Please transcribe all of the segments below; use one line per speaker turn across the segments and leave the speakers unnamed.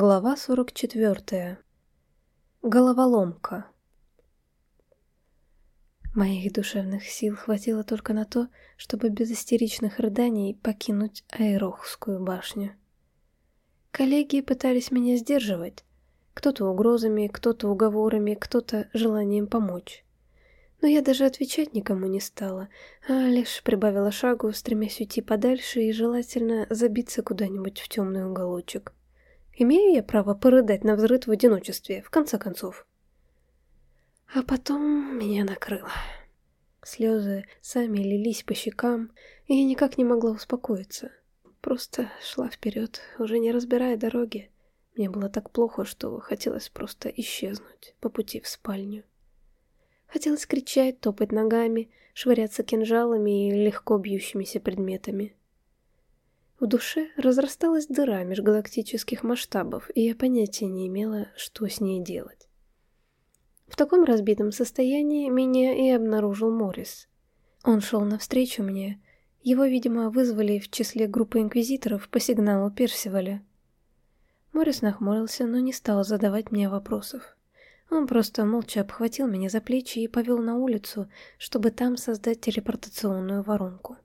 Глава 44. Головоломка. Моих душевных сил хватило только на то, чтобы без истеричных рыданий покинуть Айрохскую башню. Коллеги пытались меня сдерживать, кто-то угрозами, кто-то уговорами, кто-то желанием помочь. Но я даже отвечать никому не стала, а лишь прибавила шагу, стремясь уйти подальше и желательно забиться куда-нибудь в темный уголочек. Имею я право порыдать на взрыв в одиночестве, в конце концов. А потом меня накрыло. Слезы сами лились по щекам, и я никак не могла успокоиться. Просто шла вперед, уже не разбирая дороги. Мне было так плохо, что хотелось просто исчезнуть по пути в спальню. Хотелось кричать, топать ногами, швыряться кинжалами и легко бьющимися предметами. В душе разрасталась дыра межгалактических масштабов, и я понятия не имела, что с ней делать. В таком разбитом состоянии меня и обнаружил Моррис. Он шел навстречу мне. Его, видимо, вызвали в числе группы инквизиторов по сигналу Персиваля. Моррис нахмурился, но не стал задавать мне вопросов. Он просто молча обхватил меня за плечи и повел на улицу, чтобы там создать телепортационную воронку.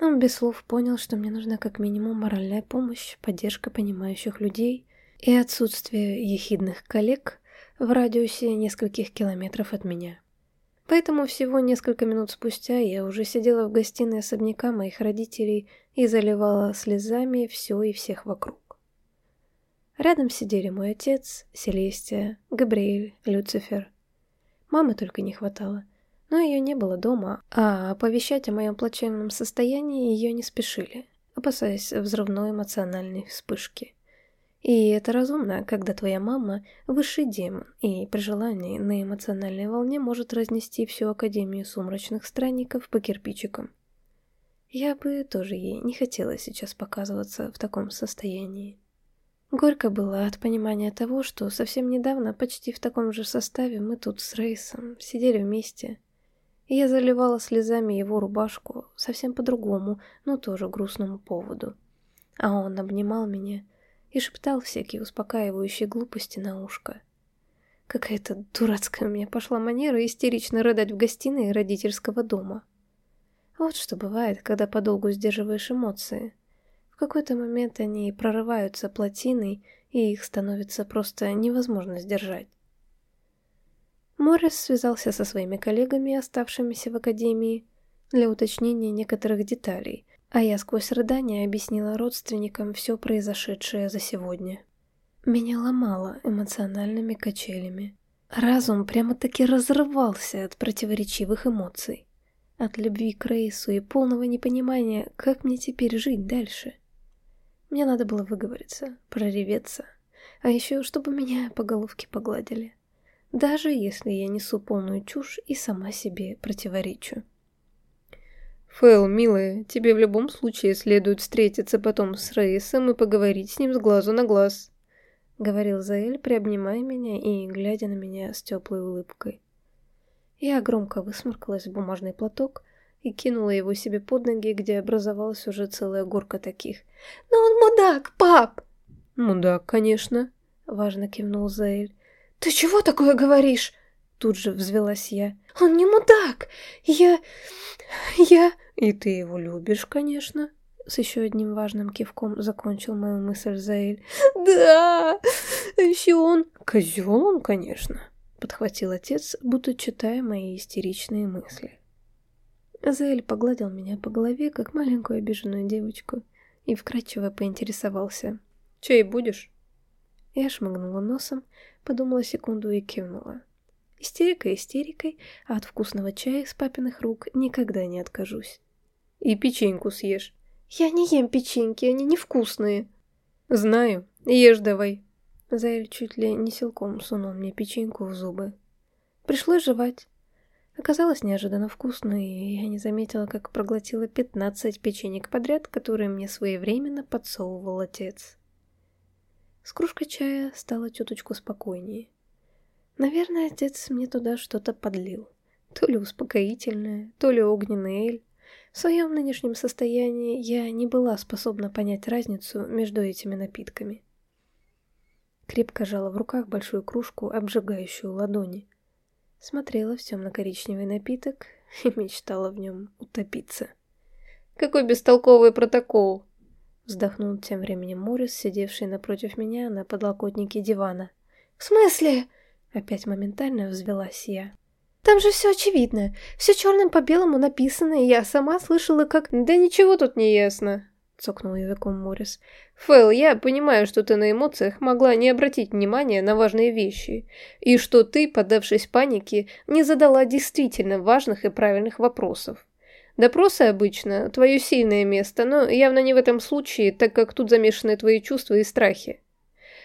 Он без слов понял, что мне нужна как минимум моральная помощь, поддержка понимающих людей и отсутствие ехидных коллег в радиусе нескольких километров от меня. Поэтому всего несколько минут спустя я уже сидела в гостиной особняка моих родителей и заливала слезами все и всех вокруг. Рядом сидели мой отец, Селестия, Габриэль, Люцифер. Мамы только не хватало но ее не было дома, а оповещать о моем плачевном состоянии ее не спешили, опасаясь взрывной эмоциональной вспышки. И это разумно, когда твоя мама – высший демон, и при желании на эмоциональной волне может разнести всю Академию Сумрачных Странников по кирпичикам. Я бы тоже ей не хотела сейчас показываться в таком состоянии. Горько было от понимания того, что совсем недавно, почти в таком же составе, мы тут с Рейсом сидели вместе – я заливала слезами его рубашку совсем по другому, но тоже грустному поводу. А он обнимал меня и шептал всякие успокаивающие глупости на ушко. Какая-то дурацкая у меня пошла манера истерично рыдать в гостиной родительского дома. Вот что бывает, когда подолгу сдерживаешь эмоции. В какой-то момент они прорываются плотиной, и их становится просто невозможно сдержать. Моррис связался со своими коллегами, оставшимися в академии, для уточнения некоторых деталей, а я сквозь рыдания объяснила родственникам все произошедшее за сегодня. Меня ломало эмоциональными качелями. Разум прямо-таки разрывался от противоречивых эмоций. От любви к Рейсу и полного непонимания, как мне теперь жить дальше. Мне надо было выговориться, прореветься, а еще чтобы меня по головке погладили даже если я несу полную чушь и сама себе противоречу.
Фэл, милая, тебе в любом случае следует встретиться потом с Рейсом и поговорить с ним с глазу на глаз», — говорил Заэль, приобнимая меня и глядя на меня с теплой улыбкой. Я громко высморкалась в бумажный платок и кинула его себе под ноги, где образовалась уже целая горка таких.
«Но он мудак, пап!»
«Мудак, конечно», —
важно кивнул Заэль. «Ты чего такое говоришь?» Тут же взвелась я. «Он не мудак! Я... я...»
«И ты его любишь, конечно?»
С еще одним важным кивком закончил мою мысль Заэль.
«Да! Еще он...» «Козел он, конечно!» Подхватил отец, будто читая мои истеричные мысли.
Заэль погладил меня по голове, как маленькую обиженную девочку, и вкрадчиво поинтересовался.
«Чай будешь?»
Я шмыгнула носом, подумала секунду и кивнула. Истерика истерикой, а от вкусного чая с папиных рук никогда не откажусь.
И печеньку съешь.
Я не ем печеньки, они невкусные.
Знаю, ешь давай.
Заэль чуть ли не силком сунул мне печеньку в зубы. Пришлось жевать. Оказалось неожиданно вкусно, и я не заметила, как проглотила пятнадцать печенек подряд, которые мне своевременно подсовывал отец. С кружкой чая стало чуточку спокойнее. Наверное, отец мне туда что-то подлил. То ли успокоительное, то ли огненный эль. В своем нынешнем состоянии я не была способна понять разницу между этими напитками.
крепко жала в руках большую кружку, обжигающую ладони. Смотрела в темно-коричневый напиток и мечтала в нем утопиться.
«Какой бестолковый протокол!»
Вздохнул тем временем Морис, сидевший напротив меня на подлокотнике дивана.
«В смысле?»
Опять моментально взвелась я.
«Там же все очевидно. Все черным по белому написано, и я сама слышала, как...»
«Да ничего тут не ясно», — цокнул языком Морис. «Фэл, я понимаю, что ты на эмоциях могла не обратить внимания на важные вещи, и что ты, поддавшись панике, не задала действительно важных и правильных вопросов. Допросы обычно – твое сильное место, но явно не в этом случае, так как тут замешаны твои чувства и страхи.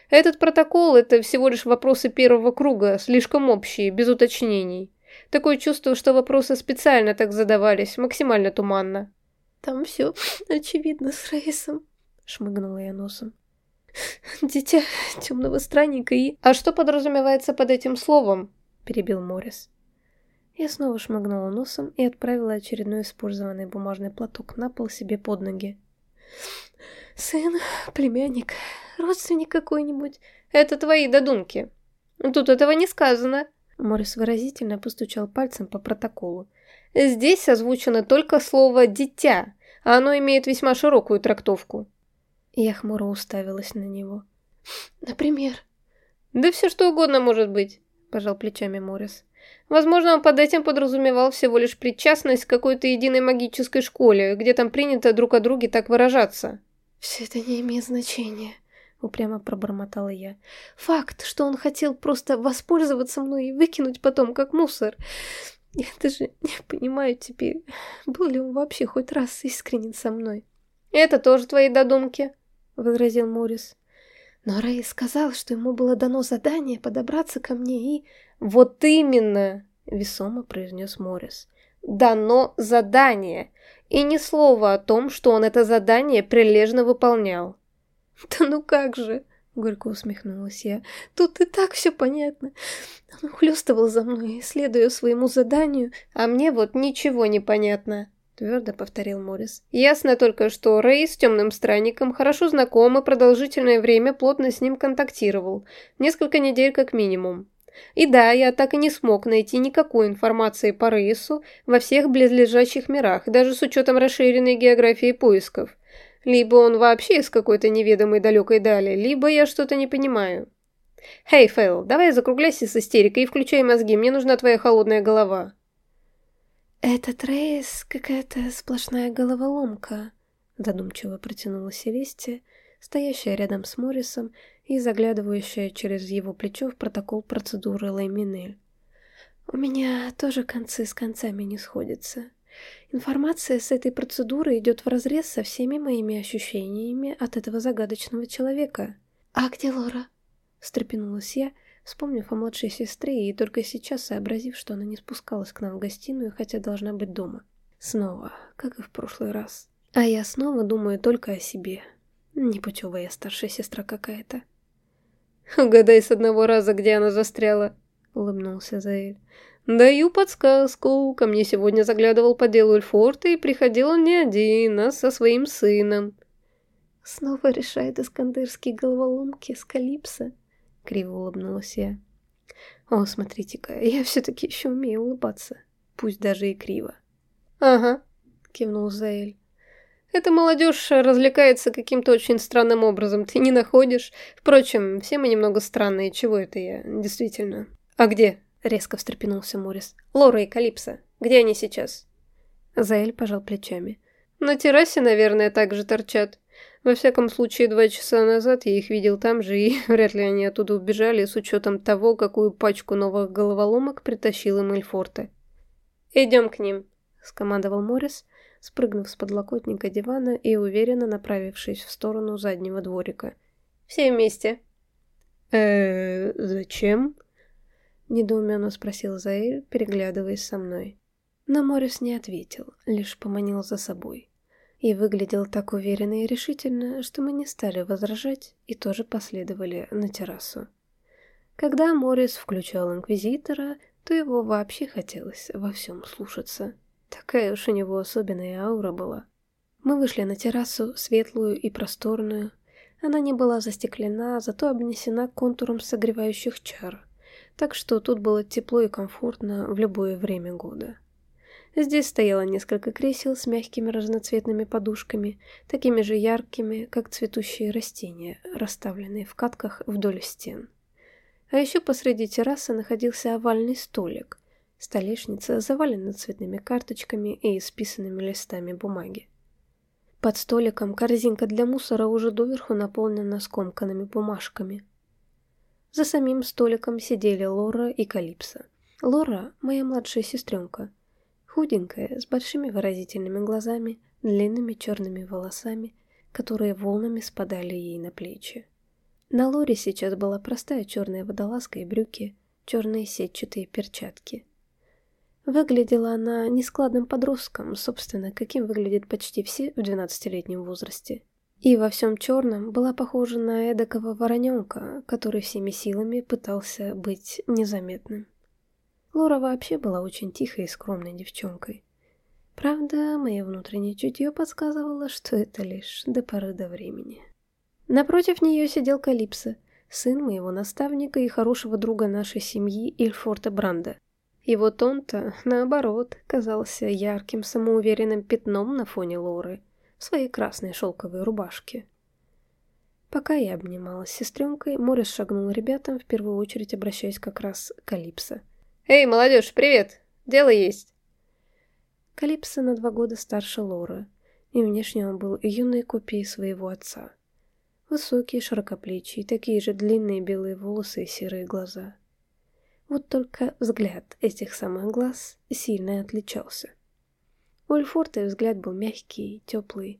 Этот протокол – это всего лишь вопросы первого круга, слишком общие, без уточнений. Такое чувство, что вопросы специально так задавались, максимально туманно.
«Там все очевидно с Рейсом», –
шмыгнула я носом.
«Дитя темного странника и...»
«А что подразумевается под этим словом?» – перебил Морис.
Я снова шмыгнула носом и отправила очередной использованный бумажный платок на пол себе под ноги.
«Сын, племянник, родственник какой-нибудь?»
«Это твои додумки. Тут этого не сказано».
Морис выразительно постучал пальцем по протоколу.
«Здесь озвучено только слово «дитя», а оно имеет весьма широкую трактовку».
Я хмуро уставилась на него.
«Например?»
«Да все что угодно может быть», – пожал плечами Морис. Возможно, он под этим подразумевал всего лишь причастность к какой-то единой магической школе, где там принято друг о друге так выражаться.
«Все это не имеет значения», — упрямо пробормотала я. «Факт, что он хотел просто воспользоваться мной и выкинуть потом, как мусор. Я даже не понимаю теперь, был ли он вообще хоть раз искренен со мной».
«Это тоже твои додумки», — возразил Морис.
Но Рэй сказал, что ему было дано задание подобраться ко мне и...
«Вот именно!» — весомо произнес Моррис. «Дано задание, и ни слова о том, что он это задание прилежно выполнял».
«Да ну как же!» — горько усмехнулась я. «Тут и так все понятно. Он ухлёстывал за мной, следуя своему заданию,
а мне вот ничего не понятно». — твердо повторил Морис. «Ясно только, что Рэй с темным странником хорошо знаком и продолжительное время плотно с ним контактировал. Несколько недель как минимум. И да, я так и не смог найти никакой информации по Рейсу во всех близлежащих мирах, даже с учетом расширенной географии поисков. Либо он вообще из какой-то неведомой далекой дали, либо я что-то не понимаю. «Хей, Фейл, давай закругляйся с истерикой и включай мозги, мне нужна твоя холодная голова».
«Этот рейс какая-то сплошная головоломка», — задумчиво протянула Селестия, стоящая рядом с Моррисом и заглядывающая через его плечо в протокол процедуры Лейминель. «У меня тоже концы с концами не сходятся. Информация с этой процедуры идет вразрез со всеми моими ощущениями от этого загадочного человека». «А где Лора?» — встрепенулась я, — вспомнив о младшей сестре и только сейчас сообразив, что она не спускалась к нам в гостиную, хотя должна быть дома. Снова, как и в прошлый раз. А я снова думаю только о себе. Непутевая старшая сестра какая-то.
«Угадай с одного раза, где она застряла», — улыбнулся Заэль. «Даю подсказку. Ко мне сегодня заглядывал по делу Эльфорта и приходил он не один, а со своим сыном».
Снова решает искандерские головоломки с Калипсо. Криво улыбнулась я. О, смотрите-ка, я все-таки еще умею улыбаться. Пусть даже и криво.
Ага, кивнул Заэль. Эта молодежь развлекается каким-то очень странным образом, ты не находишь? Впрочем, все мы немного странные, чего это я, действительно. А где? Резко встрепенулся Морис. Лора и Калипсо. Где они сейчас?
Заэль пожал плечами.
На террасе, наверное, также торчат. Во всяком случае, два часа назад я их видел там же, и вряд ли они оттуда убежали, с учетом того, какую пачку новых головоломок притащил им Эльфорте. «Идем к ним», — скомандовал Моррис, спрыгнув с подлокотника дивана и уверенно направившись в сторону заднего дворика. «Все вместе».
э зачем?» — недоуменно спросил Заэль, переглядываясь со мной. Но Моррис не ответил, лишь поманил за собой и выглядел так уверенно и решительно, что мы не стали возражать и тоже последовали на террасу. Когда Моррис включал Инквизитора, то его вообще хотелось во всем слушаться. Такая уж у него особенная аура была. Мы вышли на террасу, светлую и просторную.
Она не была застеклена, зато обнесена контуром согревающих чар, так что тут было тепло и комфортно в любое время года. Здесь стояло несколько кресел с мягкими разноцветными подушками, такими же яркими, как цветущие растения, расставленные в катках вдоль стен. А еще посреди террасы находился овальный столик. Столешница завалена цветными карточками и исписанными листами бумаги. Под столиком корзинка для мусора уже доверху наполнена скомканными бумажками. За самим столиком сидели Лора и Калипсо. Лора – моя младшая сестренка. Худенькая, с большими выразительными глазами, длинными черными волосами, которые волнами спадали ей на плечи. На Лоре сейчас была простая черная водолазка и брюки, черные сетчатые перчатки – Выглядела она нескладным подростком, собственно, каким выглядят почти все в 12-летнем возрасте. И во всем черном была похожа на эдакого вороненка, который всеми силами пытался быть незаметным. Лора вообще была очень тихой и скромной девчонкой. Правда, мое внутреннее чутье подсказывало, что это лишь до поры до времени. Напротив нее сидел Калипсо, сын моего наставника и хорошего друга нашей семьи Ильфорта Бранда. И вот он-то, наоборот, казался ярким, самоуверенным пятном на фоне Лоры в своей красной шелковой рубашке. Пока я обнималась с сестренкой, Морис шагнул ребятам, в первую очередь обращаясь как раз к Калипсо.
«Эй, молодежь, привет! Дело есть!»
Калипсо на два года старше Лоры, и внешне он был юной копией своего отца. Высокий, широкоплечий, такие же длинные белые волосы и серые глаза. Вот только взгляд этих самых глаз сильно отличался. У Альфорта взгляд был мягкий, теплый.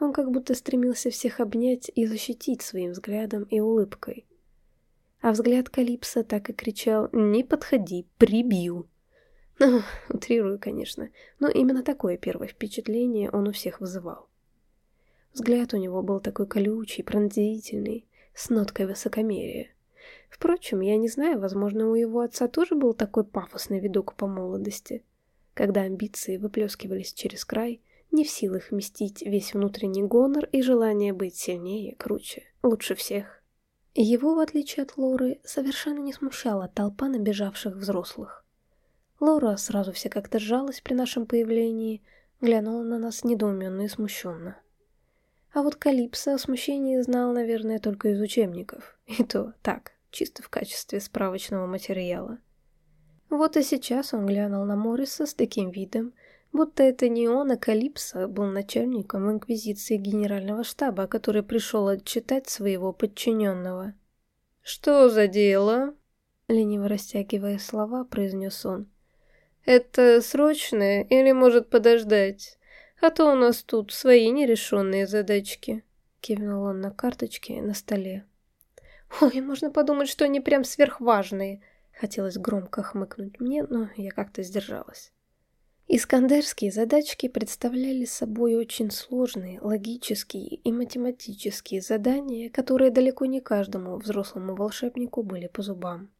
Он как будто стремился всех обнять и защитить своим взглядом и улыбкой. А взгляд Калипса так и кричал «Не подходи, прибью!» Ну, утрирую, конечно, но именно такое первое впечатление он у всех вызывал. Взгляд у него был такой колючий, пронзительный, с ноткой высокомерия. Впрочем, я не знаю, возможно, у его отца тоже был такой пафосный видок по молодости, когда амбиции выплескивались через край, не в силах вместить весь внутренний гонор и желание быть сильнее, круче, лучше всех. Его, в отличие от Лоры, совершенно не смущала толпа набежавших взрослых. Лора сразу вся как-то сжалась при нашем появлении, глянула на нас недоуменно и смущенно. А вот Калипсо о смущении знал, наверное, только из учебников. И то так, чисто в качестве справочного материала. Вот и сейчас он глянул на Морриса с таким видом, будто это не он, а Калипсо был начальником Инквизиции Генерального штаба, который пришел отчитать своего подчиненного.
«Что за дело?»
Лениво растягивая слова, произнес он.
«Это срочное или может подождать? А то у нас тут свои нерешенные задачки», — кивнул он на карточки на столе.
Ой, можно подумать, что они прям сверхважные. Хотелось громко хмыкнуть мне, но я как-то сдержалась. Искандерские задачки представляли собой очень сложные логические и математические задания, которые далеко не каждому взрослому волшебнику были по зубам.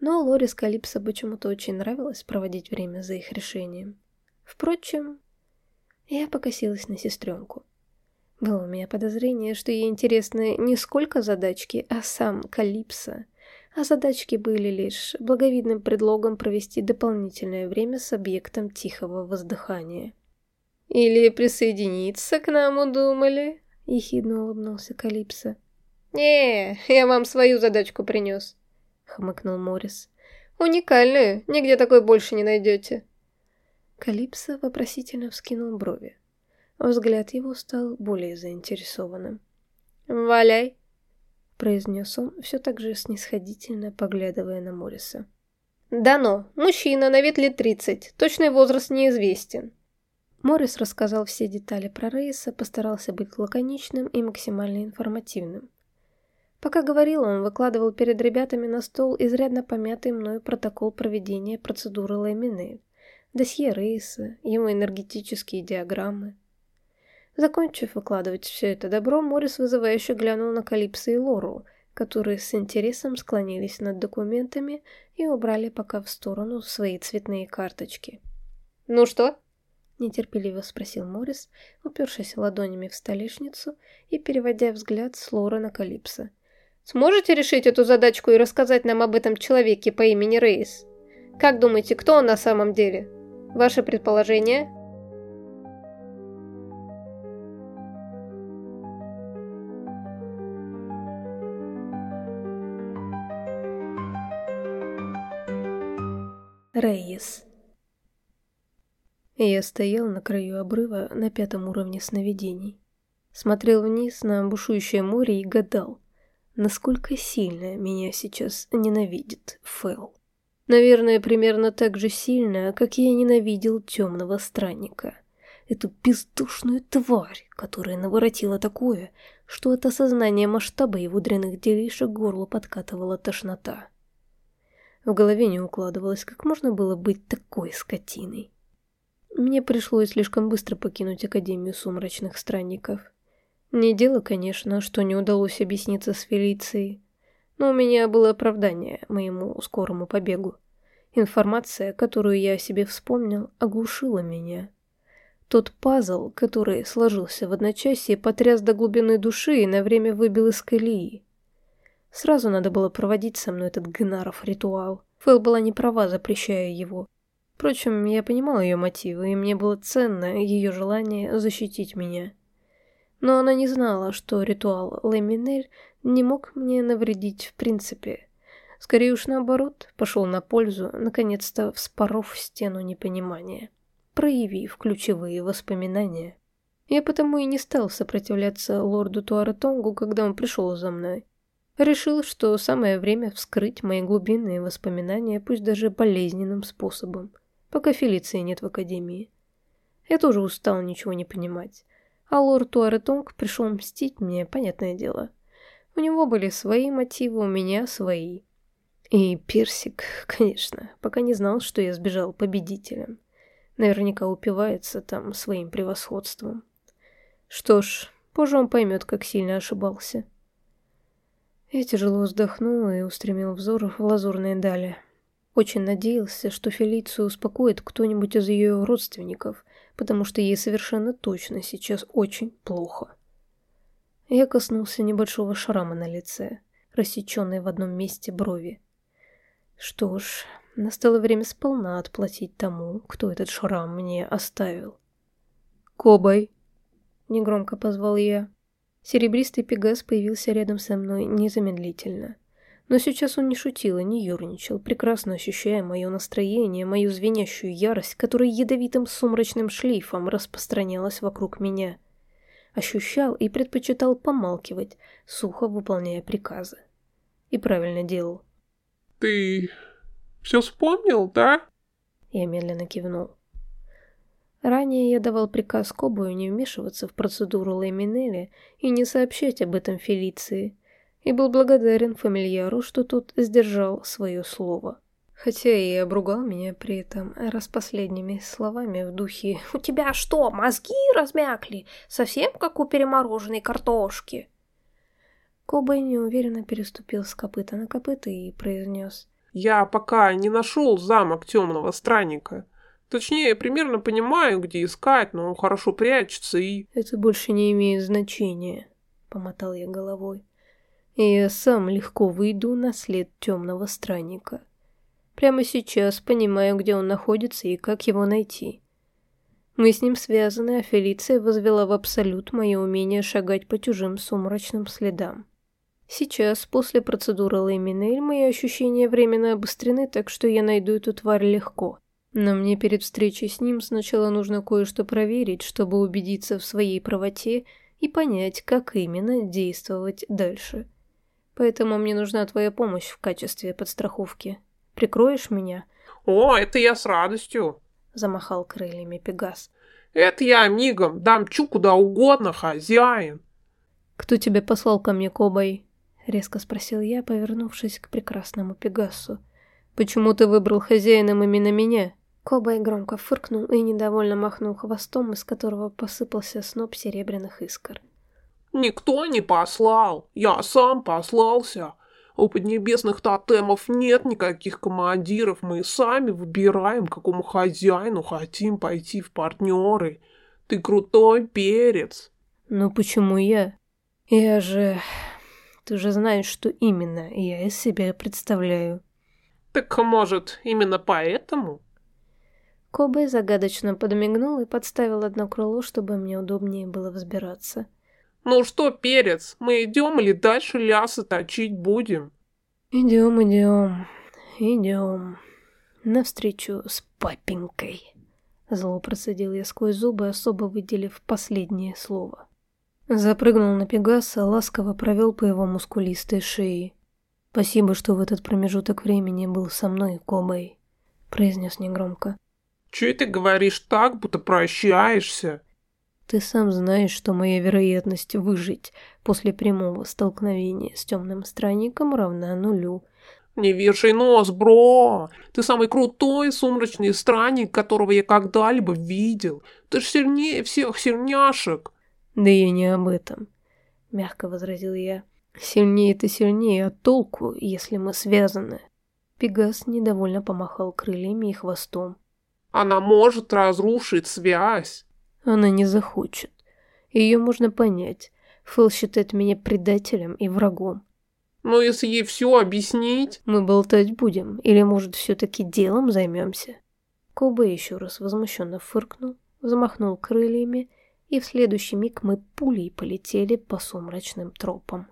Но Лорис Калипсо почему-то очень нравилось проводить время за их решением. Впрочем, я покосилась на сестренку. Было у меня подозрение, что ей интересны не сколько задачки, а сам Калипсо. А задачки были лишь благовидным предлогом провести дополнительное время с объектом тихого воздыхания.
«Или присоединиться к нам удумали?»
— ехидно улыбнулся Калипсо.
«Не, я вам свою задачку принес», — хмыкнул Морис. «Уникальную, нигде такой больше не найдете».
Калипсо вопросительно вскинул брови. Взгляд его стал более заинтересованным.
«Валяй!»
— произнес он, все так же снисходительно поглядывая на Морриса.
«Дано. Мужчина, на вид лет тридцать. Точный возраст неизвестен».
Моррис рассказал все детали про Рейса, постарался быть лаконичным и максимально информативным. Пока говорил, он выкладывал перед ребятами на стол изрядно помятый мною протокол проведения процедуры ламины, досье Рейса, его энергетические диаграммы. Закончив выкладывать все это добро, Морис вызывающе глянул на Калипсо и Лору, которые с интересом склонились над документами и убрали пока в сторону свои цветные карточки.
«Ну что?»
— нетерпеливо спросил Моррис, упершись ладонями в столешницу и переводя взгляд с Лора на Калипсо. «Сможете решить эту задачку и рассказать нам об этом человеке по имени Рейс? Как думаете, кто он на самом деле? Ваше предположение?»
Рейес. Я стоял на краю обрыва на пятом уровне сновидений. Смотрел вниз на бушующее море и гадал, насколько сильно меня сейчас ненавидит Фэл. Наверное, примерно так же сильно, как я ненавидел темного странника. Эту бездушную тварь, которая наворотила такое, что от осознания масштаба его дряных делишек горло подкатывала тошнота. В голове не укладывалось, как можно было быть такой скотиной. Мне пришлось слишком быстро покинуть Академию Сумрачных Странников. Не дело, конечно, что не удалось объясниться с Фелицией, но у меня было оправдание моему скорому побегу. Информация, которую я о себе вспомнил, оглушила меня. Тот пазл, который сложился в одночасье, потряс до глубины души и на время выбил из колеи. Сразу надо было проводить со мной этот Гнаров ритуал. Фэл была не права, запрещая его. Впрочем, я понимал ее мотивы, и мне было ценно ее желание защитить меня. Но она не знала, что ритуал Леминель не мог мне навредить в принципе. Скорее уж наоборот, пошел на пользу, наконец-то вспоров стену непонимания, проявив ключевые воспоминания. Я потому и не стал сопротивляться лорду Туаратонгу, когда он пришел за мной. Решил, что самое время вскрыть мои глубинные воспоминания, пусть даже болезненным способом, пока Фелиции нет в Академии. Я тоже устал ничего не понимать. А лорд Туаретонг пришел мстить мне, понятное дело. У него были свои мотивы, у меня свои. И Персик, конечно, пока не знал, что я сбежал победителем. Наверняка упивается там своим превосходством. Что ж, позже он поймет, как сильно ошибался. Я тяжело вздохнул и устремил взор в лазурные дали. Очень надеялся, что Фелицию успокоит кто-нибудь из ее родственников, потому что ей совершенно точно сейчас очень плохо. Я коснулся небольшого шрама на лице, рассеченной в одном месте брови. Что ж, настало время сполна отплатить тому, кто этот шрам мне оставил. «Кобай!» — негромко позвал я. Серебристый пегас появился рядом со мной незамедлительно. Но сейчас он не шутил и не юрничал, прекрасно ощущая мое настроение, мою звенящую ярость, которая ядовитым сумрачным шлейфом распространялась вокруг меня. Ощущал и предпочитал помалкивать, сухо выполняя приказы. И правильно делал.
«Ты все вспомнил, да?»
Я медленно кивнул. Ранее я давал приказ Кобою не вмешиваться в процедуру Лейминели и не сообщать об этом Фелиции, и был благодарен фамильяру, что тот сдержал свое слово. Хотя и обругал меня при этом распоследними словами в духе «У тебя что, мозги размякли? Совсем как у перемороженной картошки?» Кобой неуверенно переступил с копыта на копыта и произнес
«Я пока не нашел замок темного странника». Точнее, примерно понимаю, где искать, но он хорошо прячется и...
Это больше не имеет значения, помотал я головой. Я сам легко выйду на след темного странника. Прямо сейчас понимаю, где он находится и как его найти. Мы с ним связаны, а Фелиция возвела в абсолют мое умение шагать по чужим сумрачным следам. Сейчас, после процедуры Лейминель, мои ощущения временно обострены, так что я найду эту тварь легко. Но мне перед встречей с ним сначала нужно кое-что проверить, чтобы убедиться в своей правоте и понять, как именно действовать дальше. Поэтому мне нужна твоя помощь в качестве подстраховки. Прикроешь меня?
О, это я с радостью,
замахал крыльями Пегас.
Это я мигом дам чу куда угодно, хозяин.
Кто тебя послал ко мне, Кобай? Резко спросил я, повернувшись к прекрасному Пегасу. Почему ты выбрал хозяином именно меня? Кобай громко фыркнул и недовольно махнул хвостом, из которого посыпался сноп серебряных искр.
«Никто не послал, я сам послался. У поднебесных тотемов нет никаких командиров, мы сами выбираем, какому хозяину хотим пойти в партнеры. Ты крутой перец.
Ну почему я? Я же... Ты же знаешь, что именно я из себя представляю.
Так может, именно поэтому?
Кобе загадочно подмигнул и подставил одно крыло, чтобы мне удобнее было взбираться.
«Ну что, перец, мы идем или дальше лясы точить будем?»
«Идем, идем, идем. Навстречу с папенькой». Зло процедил я сквозь зубы, особо выделив последнее слово. Запрыгнул на Пегаса, ласково провел по его мускулистой шее. «Спасибо, что в этот промежуток времени был со мной, Кобой», — произнес негромко.
Че ты говоришь так, будто прощаешься?
Ты сам знаешь, что моя вероятность выжить после прямого столкновения с темным странником равна нулю.
Не вешай нос, бро! Ты самый крутой сумрачный странник, которого я когда-либо видел. Ты ж сильнее всех сильняшек.
Да я не об этом, мягко возразил я. Сильнее ты сильнее, а толку, если мы связаны? Пегас недовольно помахал крыльями и хвостом.
Она может разрушить связь.
Она не захочет. Ее можно понять. Фэл считает меня предателем и врагом.
Но если ей все объяснить...
Мы болтать будем, или, может, все-таки делом займемся? Коба еще раз возмущенно фыркнул, замахнул крыльями, и в следующий миг мы пулей полетели по сумрачным тропам.